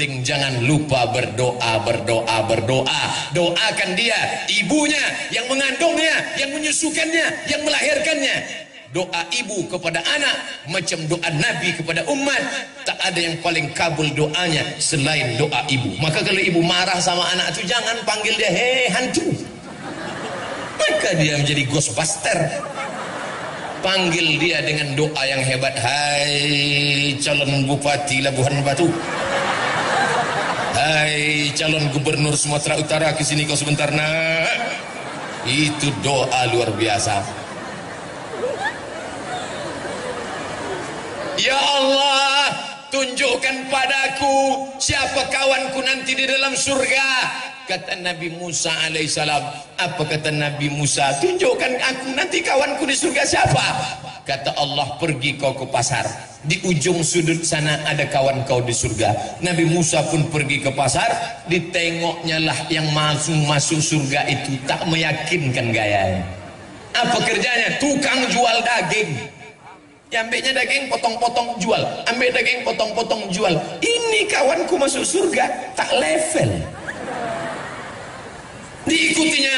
penting jangan lupa berdoa, berdoa, berdoa. Doakan dia, ibunya, yang mengandungnya, yang menyusukannya, yang melahirkannya. Doa ibu kepada anak macam doa Nabi kepada umat. Tak ada yang paling kabul doanya selain doa ibu. Maka kalau ibu marah sama anak itu jangan panggil dia hei hantu. Maka dia menjadi ghostbuster. Panggil dia dengan doa yang hebat. Hai calon bupati Labuhan Batu. Hai calon gubernur Sumatera Utara ke sini kau sebentar nak. Itu doa luar biasa. Ya Allah, tunjukkan padaku siapa kawanku nanti di dalam surga. Kata Nabi Musa alaihissalam. Apa kata Nabi Musa? Tunjukkan aku nanti kawanku di surga siapa? Kata Allah, pergi kau ke pasar. Di ujung sudut sana ada kawan kau di surga. Nabi Musa pun pergi ke pasar. Ditengoknya lah yang masuk-masuk surga itu tak meyakinkan gayanya. Apa kerjanya? Tukang jual daging. Ya ambilnya daging potong-potong jual. Ambil daging potong-potong jual. Ini kawanku masuk surga. Tak level. Diikutinya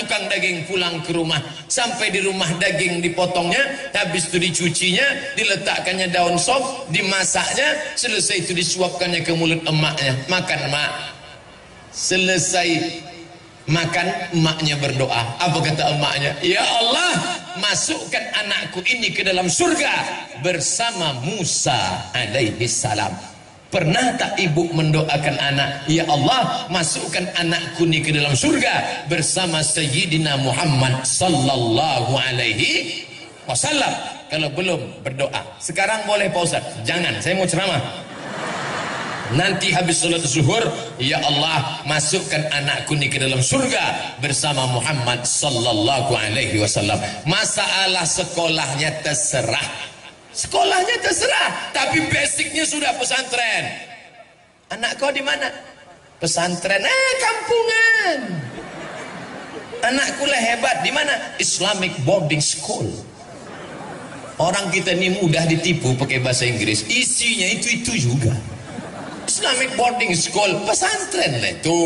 tukang daging pulang ke rumah. Sampai di rumah daging dipotongnya. Habis itu dicucinya. Diletakkannya daun sop. Dimasaknya. Selesai itu disuapkannya ke mulut emaknya. Makan mak. Selesai makan emaknya berdoa apa kata emaknya ya Allah masukkan anakku ini ke dalam surga bersama Musa alaihi salam pernah tak ibu mendoakan anak? Ya Allah masukkan anakku ini ke dalam surga bersama Sayyidina Muhammad sallallahu alaihi wasallam. Kalau belum berdoa. Sekarang boleh Pak jangan saya mau ceramah. Nanti habis salat zuhur, ya Allah, masukkan anakku ni ke dalam surga bersama Muhammad sallallahu alaihi wasallam. Masalah sekolahnya terserah. Sekolahnya terserah, tapi basicnya sudah pesantren. Anak kau di mana? Pesantren, eh kampungan. Anakku lah hebat di mana? Islamic boarding school. Orang kita ni mudah ditipu pakai bahasa Inggris. Isinya itu-itu juga. Islamic boarding school pesantren lah itu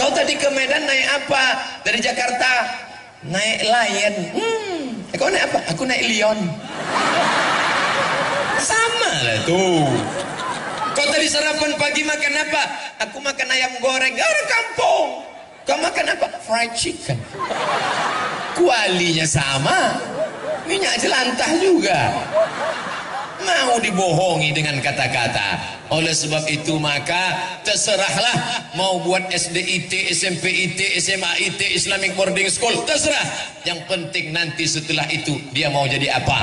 kau tadi ke Medan naik apa dari Jakarta naik Lion. Hmm. Eh, kau naik apa? Aku naik Lion. Sama lah tuh. Kau tadi sarapan pagi makan apa? Aku makan ayam goreng. Orang kampung. Kau makan apa? Fried chicken. Kualinya sama. Minyak jelantah juga. Mau dibohongi dengan kata-kata oleh sebab itu maka terserahlah mau buat SDIT, SMPIT, SMAIT, Islamic Boarding School. Terserah. Yang penting nanti setelah itu dia mau jadi apa?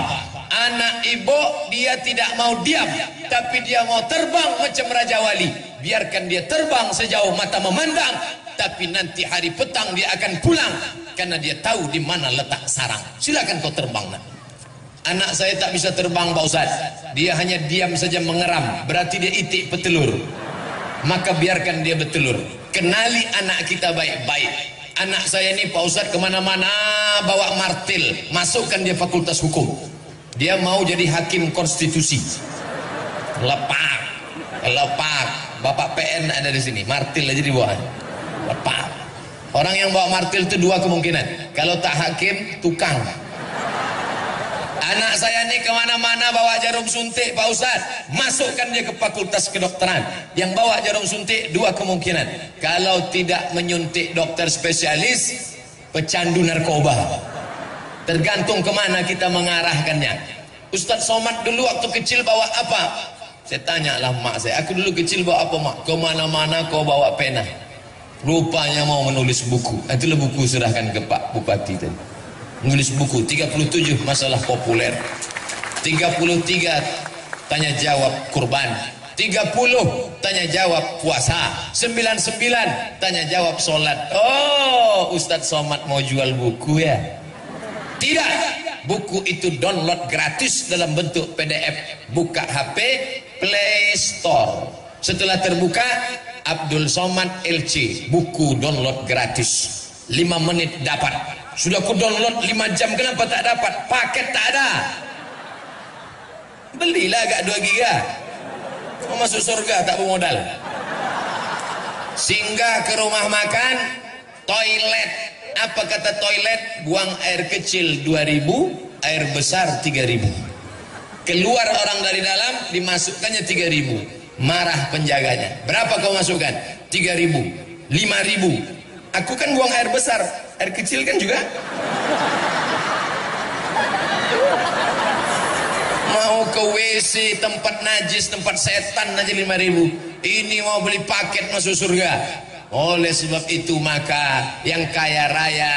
Anak ibu dia tidak mau diam. Tapi dia mau terbang macam Raja Wali. Biarkan dia terbang sejauh mata memandang. Tapi nanti hari petang dia akan pulang. Karena dia tahu di mana letak sarang. Silakan kau terbang nak Anak saya tak bisa terbang Pak Ustaz. Dia hanya diam saja mengeram. Berarti dia itik petelur. Maka biarkan dia bertelur. Kenali anak kita baik-baik. Anak saya ini Pak Ustaz ke mana-mana bawa martil. Masukkan dia fakultas hukum. Dia mau jadi hakim konstitusi. Lepak. Lepak. Bapak PN ada di sini. Martil aja dibawa. Lepak. Orang yang bawa martil itu dua kemungkinan. Kalau tak hakim, tukang. Anak saya ini ke mana-mana bawa jarum suntik Pak Ustaz. Masukkan dia ke fakultas kedokteran. Yang bawa jarum suntik dua kemungkinan. Kalau tidak menyuntik dokter spesialis, pecandu narkoba. Tergantung ke mana kita mengarahkannya. Ustaz Somad dulu waktu kecil bawa apa? Saya tanya lah mak saya. Aku dulu kecil bawa apa mak? Ke mana-mana kau bawa pena. Rupanya mau menulis buku. Itulah buku serahkan ke Pak Bupati tadi menulis buku 37 masalah populer. 33 tanya jawab kurban. 30 tanya jawab puasa. 99 tanya jawab solat oh Ustadz Somad mau jual buku ya? Tidak. Buku itu download gratis dalam bentuk PDF buka HP Play Store. Setelah terbuka Abdul Somad LC buku download gratis. 5 menit dapat sudah ku download 5 jam kenapa tak dapat? Paket tak ada. Belilah agak 2 giga. mau masuk surga tak bermodal. Singgah ke rumah makan toilet. Apa kata toilet? Buang air kecil 2000 air besar 3000 keluar orang dari dalam dimasukkannya 3000 marah penjaganya. Berapa kau masukkan? 3000 5000 aku kan buang air besar air kecil kan juga. Mau ke WC tempat najis tempat setan aja 5000 ini mau beli paket masuk surga oleh sebab itu maka yang kaya raya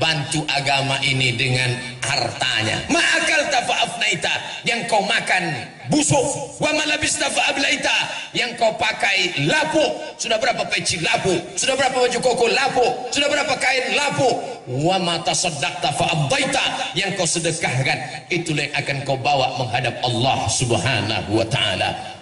bantu agama ini dengan hartanya. Ma'akal tafa'afnaita yang kau makan busuk. Wa malabis tafa'ablaita yang kau pakai lapuk. Sudah berapa peci lapuk? Sudah berapa baju koko lapuk? Sudah berapa kain lapuk? Wa mata tasaddaqta fa'abdaita yang kau sedekahkan itulah yang akan kau bawa menghadap Allah Subhanahu wa taala.